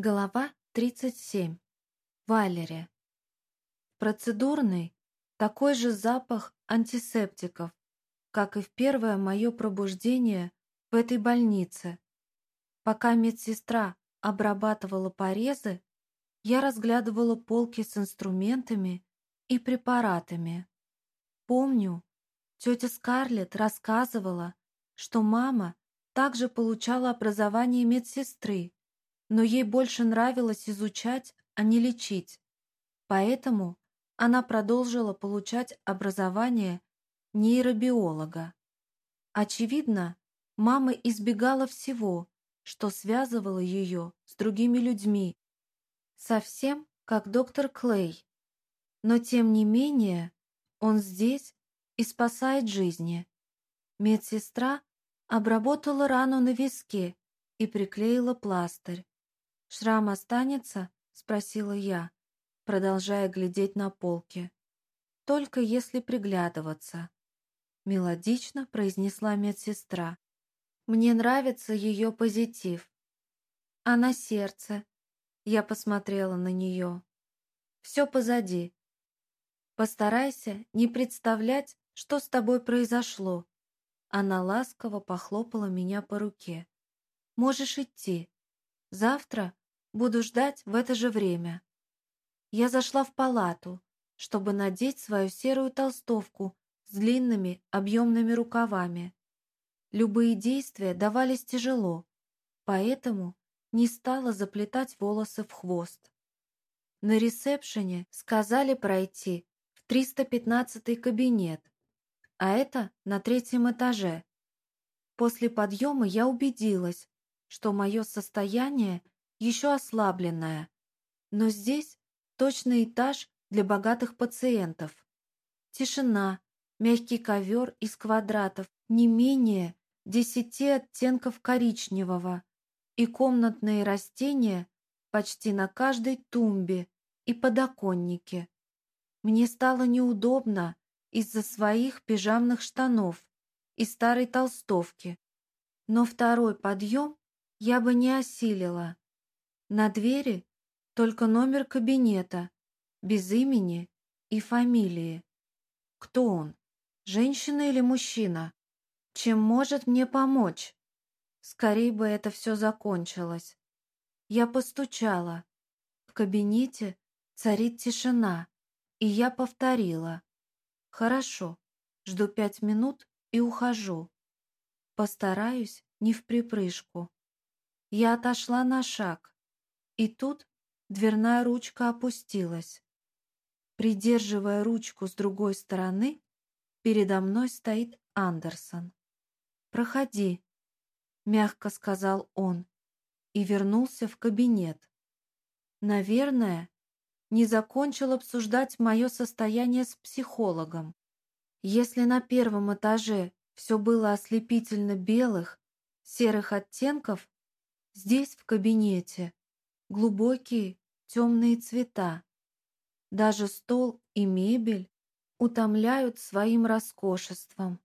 Глава 37. Валерия. Процедурный такой же запах антисептиков, как и в первое мое пробуждение в этой больнице. Пока медсестра обрабатывала порезы, я разглядывала полки с инструментами и препаратами. Помню, тетя Скарлетт рассказывала, что мама также получала образование медсестры, но ей больше нравилось изучать, а не лечить. Поэтому она продолжила получать образование нейробиолога. Очевидно, мама избегала всего, что связывало ее с другими людьми, совсем как доктор Клей. Но тем не менее, он здесь и спасает жизни. Медсестра обработала рану на виске и приклеила пластырь. «Шрам останется?» — спросила я, продолжая глядеть на полки. «Только если приглядываться», — мелодично произнесла медсестра. «Мне нравится ее позитив. А на сердце?» Я посмотрела на нее. «Все позади. Постарайся не представлять, что с тобой произошло». Она ласково похлопала меня по руке. «Можешь идти. Завтра Буду ждать в это же время. Я зашла в палату, чтобы надеть свою серую толстовку с длинными объемными рукавами. Любые действия давались тяжело, поэтому не стала заплетать волосы в хвост. На ресепшене сказали пройти в 315 кабинет, а это на третьем этаже. После подъема я убедилась, что мое состояние еще ослабленная. Но здесь точно этаж для богатых пациентов. Тишина, мягкий ковер из квадратов, не менее десяти оттенков коричневого и комнатные растения почти на каждой тумбе и подоконнике. Мне стало неудобно из-за своих пижамных штанов и старой толстовки, но второй подъем я бы не осилила. На двери только номер кабинета, без имени и фамилии. Кто он? Женщина или мужчина? Чем может мне помочь? Скорей бы это все закончилось. Я постучала. В кабинете царит тишина, и я повторила. Хорошо, жду пять минут и ухожу. Постараюсь не в припрыжку. Я отошла на шаг. И тут дверная ручка опустилась. Придерживая ручку с другой стороны, передо мной стоит Андерсон. «Проходи», — мягко сказал он, и вернулся в кабинет. Наверное, не закончил обсуждать мое состояние с психологом. Если на первом этаже все было ослепительно белых, серых оттенков, здесь, в кабинете, глубокие темные цвета. Даже стол и мебель утомляют своим роскошеством.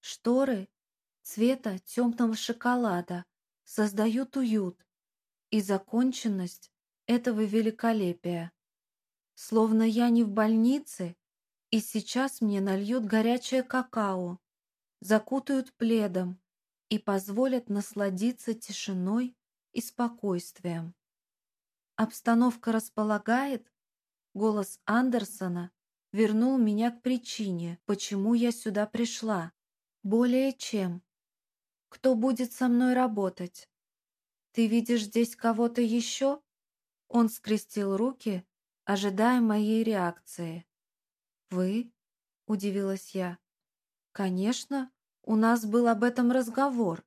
Шторы цвета темного шоколада создают уют и законченность этого великолепия. Словно я не в больнице, и сейчас мне нальют горячее какао, закутают пледом и позволят насладиться тишиной и спокойствием. Обстановка располагает? Голос Андерсона вернул меня к причине, почему я сюда пришла. Более чем. Кто будет со мной работать? Ты видишь здесь кого-то еще? Он скрестил руки, ожидая моей реакции. «Вы?» — удивилась я. «Конечно, у нас был об этом разговор,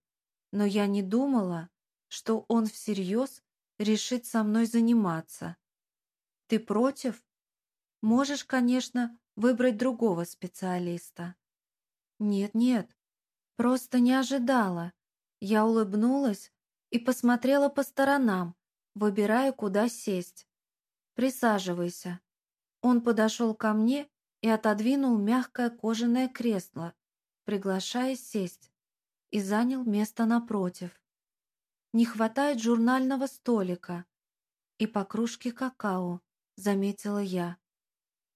но я не думала, что он всерьез решит со мной заниматься. Ты против? Можешь, конечно, выбрать другого специалиста. Нет-нет, просто не ожидала. Я улыбнулась и посмотрела по сторонам, выбирая, куда сесть. Присаживайся. Он подошел ко мне и отодвинул мягкое кожаное кресло, приглашая сесть, и занял место напротив. Не хватает журнального столика, и по кружке какао, заметила я.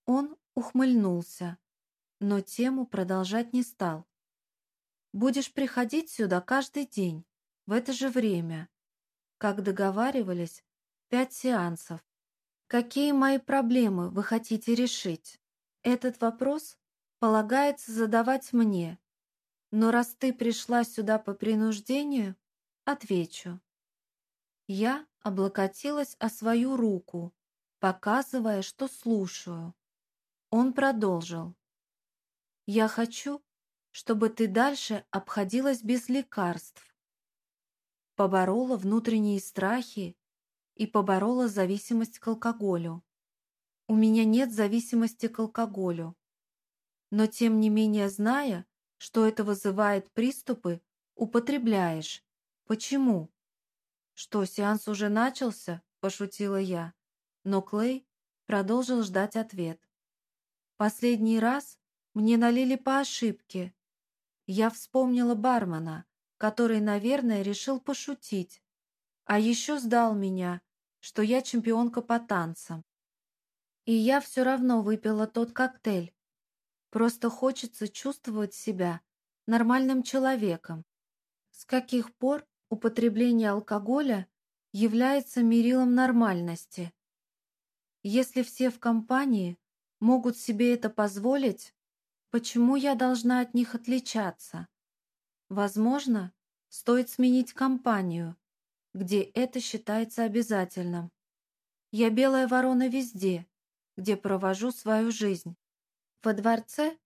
Он ухмыльнулся, но тему продолжать не стал. Будешь приходить сюда каждый день, в это же время. Как договаривались, пять сеансов. Какие мои проблемы вы хотите решить? Этот вопрос полагается задавать мне. Но раз ты пришла сюда по принуждению, отвечу. Я облокотилась о свою руку, показывая, что слушаю. Он продолжил. «Я хочу, чтобы ты дальше обходилась без лекарств. Поборола внутренние страхи и поборола зависимость к алкоголю. У меня нет зависимости к алкоголю. Но тем не менее, зная, что это вызывает приступы, употребляешь. Почему? Что, сеанс уже начался? Пошутила я. Но Клей продолжил ждать ответ. Последний раз мне налили по ошибке. Я вспомнила бармена, который, наверное, решил пошутить. А еще сдал меня, что я чемпионка по танцам. И я все равно выпила тот коктейль. Просто хочется чувствовать себя нормальным человеком. С каких пор употребление алкоголя является мерилом нормальности? Если все в компании могут себе это позволить, почему я должна от них отличаться? Возможно, стоит сменить компанию, где это считается обязательным. Я белая ворона везде, где провожу свою жизнь. Во дворце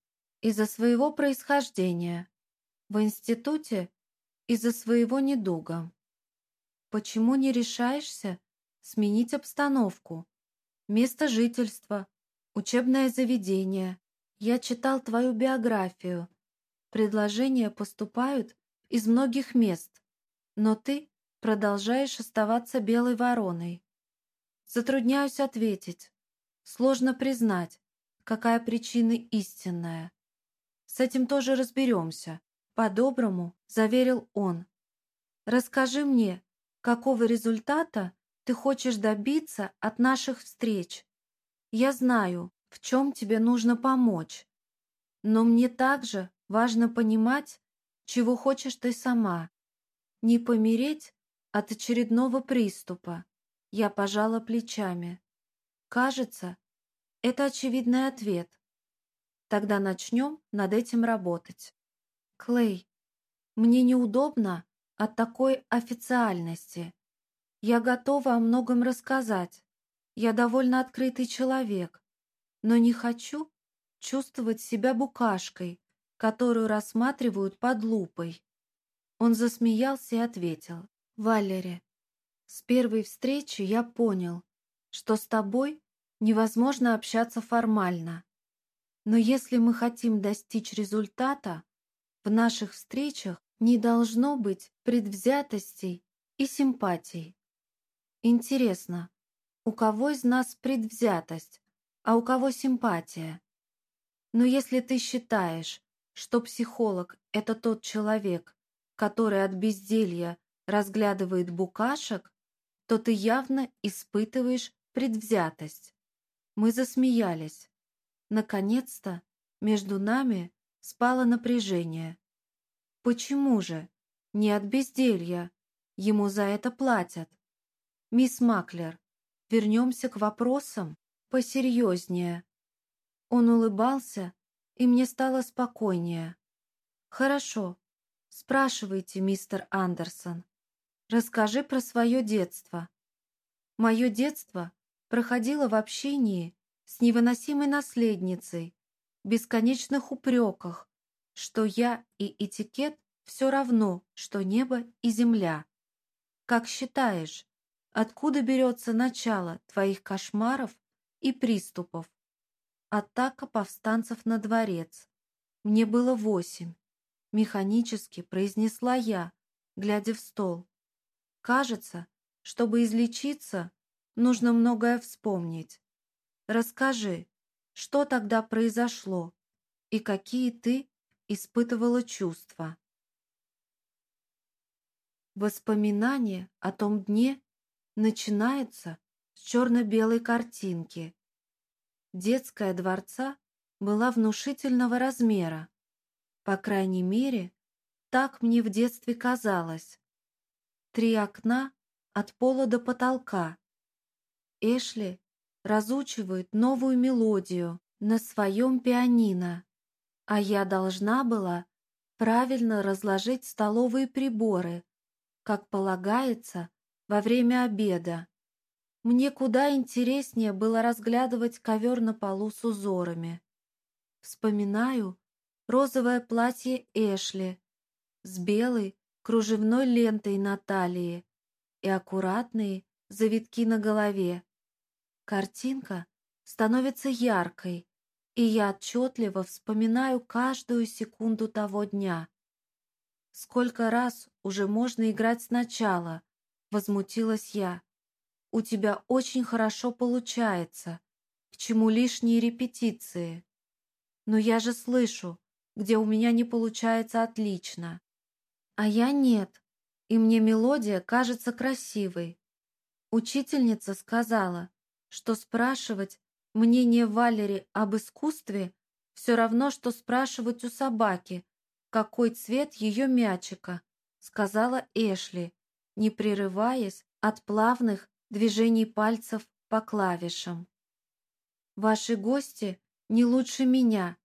из-за своего происхождения, в институте из-за своего недуга. Почему не решаешься сменить обстановку? Место жительства, учебное заведение. Я читал твою биографию. Предложения поступают из многих мест, но ты продолжаешь оставаться белой вороной. Затрудняюсь ответить. Сложно признать, какая причина истинная. С этим тоже разберемся. По-доброму заверил он. Расскажи мне, какого результата ты хочешь добиться от наших встреч. Я знаю, в чем тебе нужно помочь. Но мне также важно понимать, чего хочешь ты сама. Не помереть от очередного приступа. Я пожала плечами. Кажется, это очевидный ответ. Тогда начнем над этим работать. Клей, мне неудобно от такой официальности. Я готова о многом рассказать. Я довольно открытый человек, но не хочу чувствовать себя букашкой, которую рассматривают под лупой. Он засмеялся и ответил. «Валери, с первой встречи я понял, что с тобой невозможно общаться формально. Но если мы хотим достичь результата, в наших встречах не должно быть предвзятостей и симпатий. Интересно, у кого из нас предвзятость, а у кого симпатия? Но если ты считаешь, что психолог – это тот человек, который от безделья разглядывает букашек, то ты явно испытываешь предвзятость. Мы засмеялись. Наконец-то между нами спало напряжение. Почему же? Не от безделья. Ему за это платят. «Мисс Маклер, вернемся к вопросам посерьезнее». Он улыбался, и мне стало спокойнее. «Хорошо. Спрашивайте, мистер Андерсон. Расскажи про свое детство». Мое детство проходило в общении с невыносимой наследницей, бесконечных упреках, что я и этикет все равно, что небо и земля. Как считаешь, Откуда берется начало твоих кошмаров и приступов? Атака повстанцев на дворец. Мне было восемь. Механически произнесла я, глядя в стол. Кажется, чтобы излечиться, нужно многое вспомнить. Расскажи, что тогда произошло и какие ты испытывала чувства. Воспоминания о том дне начинается черно-белой картинки. Детская дворца была внушительного размера. По крайней мере, так мне в детстве казалось. Три окна от пола до потолка. Эшли разучивает новую мелодию на своем пианино, а я должна была правильно разложить столовые приборы, как полагается, во время обеда. Мне куда интереснее было разглядывать ковер на полу с узорами. Вспоминаю розовое платье Эшли с белой кружевной лентой на талии и аккуратные завитки на голове. Картинка становится яркой, и я отчетливо вспоминаю каждую секунду того дня. Сколько раз уже можно играть сначала, возмутилась я. У тебя очень хорошо получается. К чему лишние репетиции? Но я же слышу, где у меня не получается отлично. А я нет, и мне мелодия кажется красивой. Учительница сказала, что спрашивать мнение Валери об искусстве все равно, что спрашивать у собаки, какой цвет ее мячика, сказала Эшли, не прерываясь от плавных движений пальцев по клавишам. Ваши гости не лучше меня,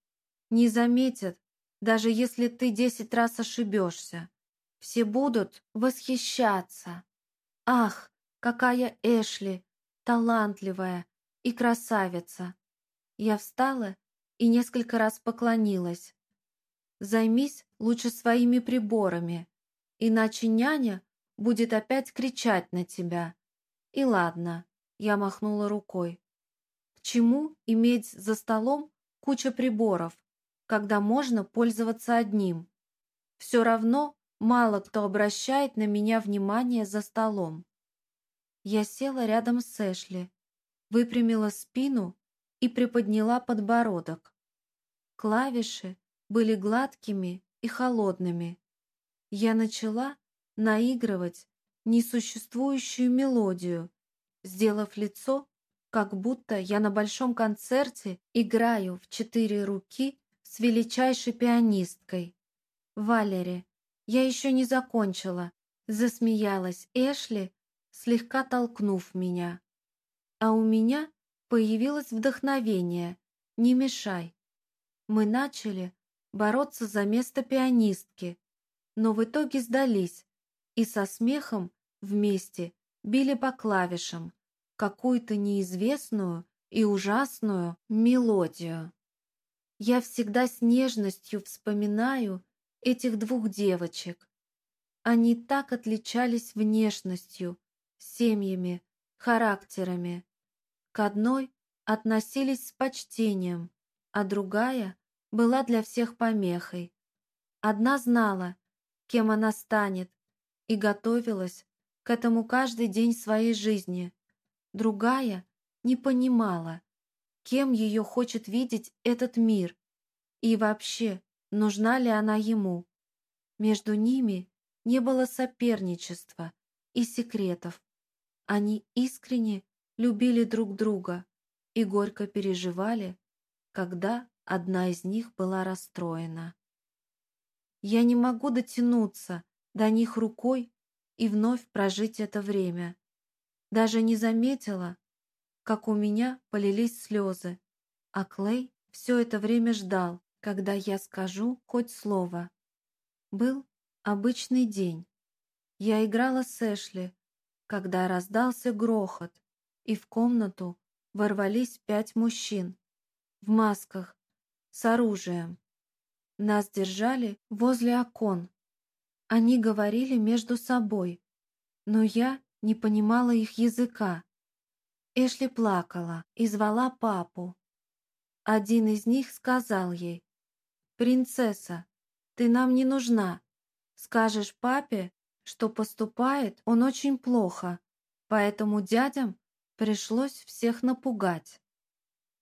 не заметят, даже если ты десять раз ошибешься. Все будут восхищаться. Ах, какая Эшли, талантливая и красавица. Я встала и несколько раз поклонилась. Займись лучше своими приборами, иначе няня будет опять кричать на тебя. И ладно, я махнула рукой. К чему иметь за столом куча приборов, когда можно пользоваться одним? Все равно Мало кто обращает на меня внимание за столом. Я села рядом с Эшли, выпрямила спину и приподняла подбородок. Клавиши были гладкими и холодными. Я начала наигрывать несуществующую мелодию, сделав лицо, как будто я на большом концерте играю в четыре руки с величайшей пианисткой. Валери, «Я еще не закончила», — засмеялась Эшли, слегка толкнув меня. А у меня появилось вдохновение. «Не мешай». Мы начали бороться за место пианистки, но в итоге сдались и со смехом вместе били по клавишам какую-то неизвестную и ужасную мелодию. Я всегда с нежностью вспоминаю этих двух девочек. Они так отличались внешностью, семьями, характерами. К одной относились с почтением, а другая была для всех помехой. Одна знала, кем она станет, и готовилась к этому каждый день своей жизни. Другая не понимала, кем ее хочет видеть этот мир и вообще нужна ли она ему. Между ними не было соперничества и секретов. Они искренне любили друг друга и горько переживали, когда одна из них была расстроена. Я не могу дотянуться до них рукой и вновь прожить это время. Даже не заметила, как у меня полились слезы, а Клей все это время ждал, когда я скажу хоть слово. Был обычный день. Я играла с Эшли, когда раздался грохот, и в комнату ворвались пять мужчин в масках с оружием. Нас держали возле окон. Они говорили между собой, но я не понимала их языка. Эшли плакала и звала папу. Один из них сказал ей, «Принцесса, ты нам не нужна. Скажешь папе, что поступает он очень плохо, поэтому дядям пришлось всех напугать».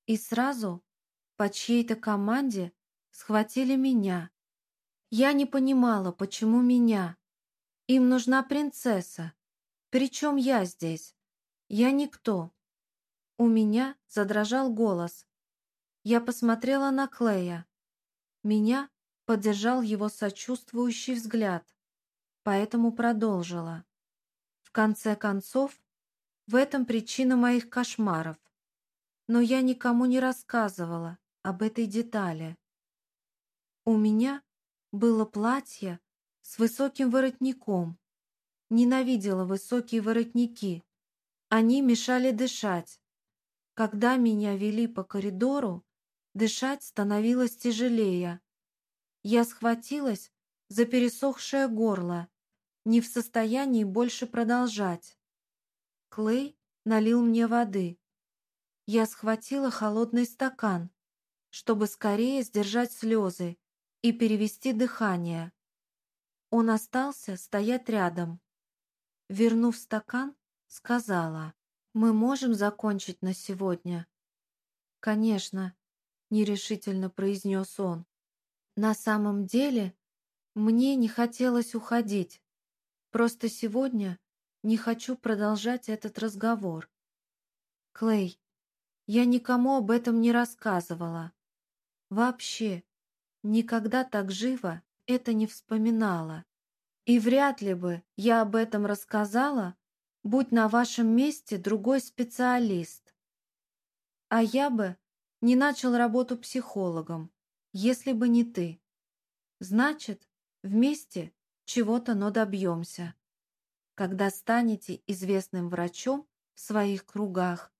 И сразу по чьей-то команде схватили меня. Я не понимала, почему меня. Им нужна принцесса. Причем я здесь? Я никто. У меня задрожал голос. Я посмотрела на Клея. Меня поддержал его сочувствующий взгляд, поэтому продолжила. В конце концов, в этом причина моих кошмаров. Но я никому не рассказывала об этой детали. У меня было платье с высоким воротником. Ненавидела высокие воротники. Они мешали дышать. Когда меня вели по коридору, дышать становилось тяжелее. Я схватилась за пересохшее горло, не в состоянии больше продолжать. Клей налил мне воды. Я схватила холодный стакан, чтобы скорее сдержать слезы и перевести дыхание. Он остался стоять рядом. Вернув стакан, сказала. «Мы можем закончить на сегодня?» «Конечно», — нерешительно произнес он. «На самом деле, мне не хотелось уходить. Просто сегодня не хочу продолжать этот разговор. Клей, я никому об этом не рассказывала. Вообще, никогда так живо это не вспоминала. И вряд ли бы я об этом рассказала, Будь на вашем месте другой специалист. А я бы не начал работу психологом, если бы не ты. Значит, вместе чего-то, но добьемся. Когда станете известным врачом в своих кругах,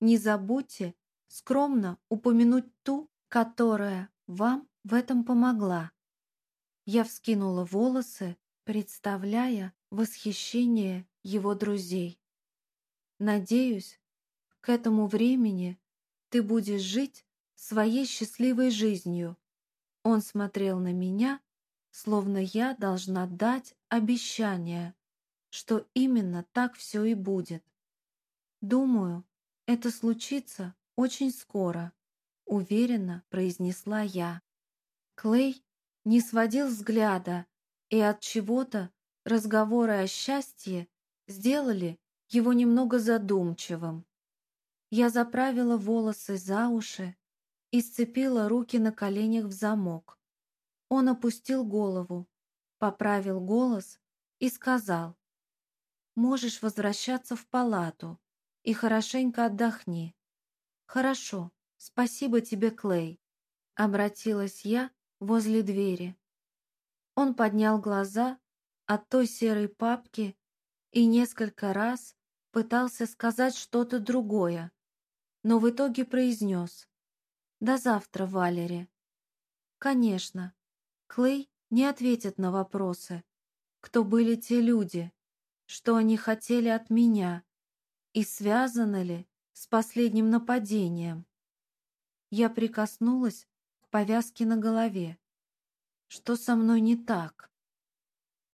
не забудьте скромно упомянуть ту, которая вам в этом помогла. Я вскинула волосы, представляя восхищение его друзей. Надеюсь, к этому времени ты будешь жить своей счастливой жизнью. Он смотрел на меня, словно я должна дать обещание, что именно так все и будет. Думаю, это случится очень скоро, уверенно произнесла я. Клей не сводил взгляда, и от чего-то разговоры о счастье сделали его немного задумчивым. Я заправила волосы за уши и сцепила руки на коленях в замок. Он опустил голову, поправил голос и сказал, «Можешь возвращаться в палату и хорошенько отдохни». «Хорошо, спасибо тебе, Клей», — обратилась я возле двери. Он поднял глаза от той серой папки, и несколько раз пытался сказать что-то другое, но в итоге произнес «До завтра, Валери». Конечно, Клей не ответит на вопросы, кто были те люди, что они хотели от меня и связаны ли с последним нападением. Я прикоснулась к повязке на голове. Что со мной не так?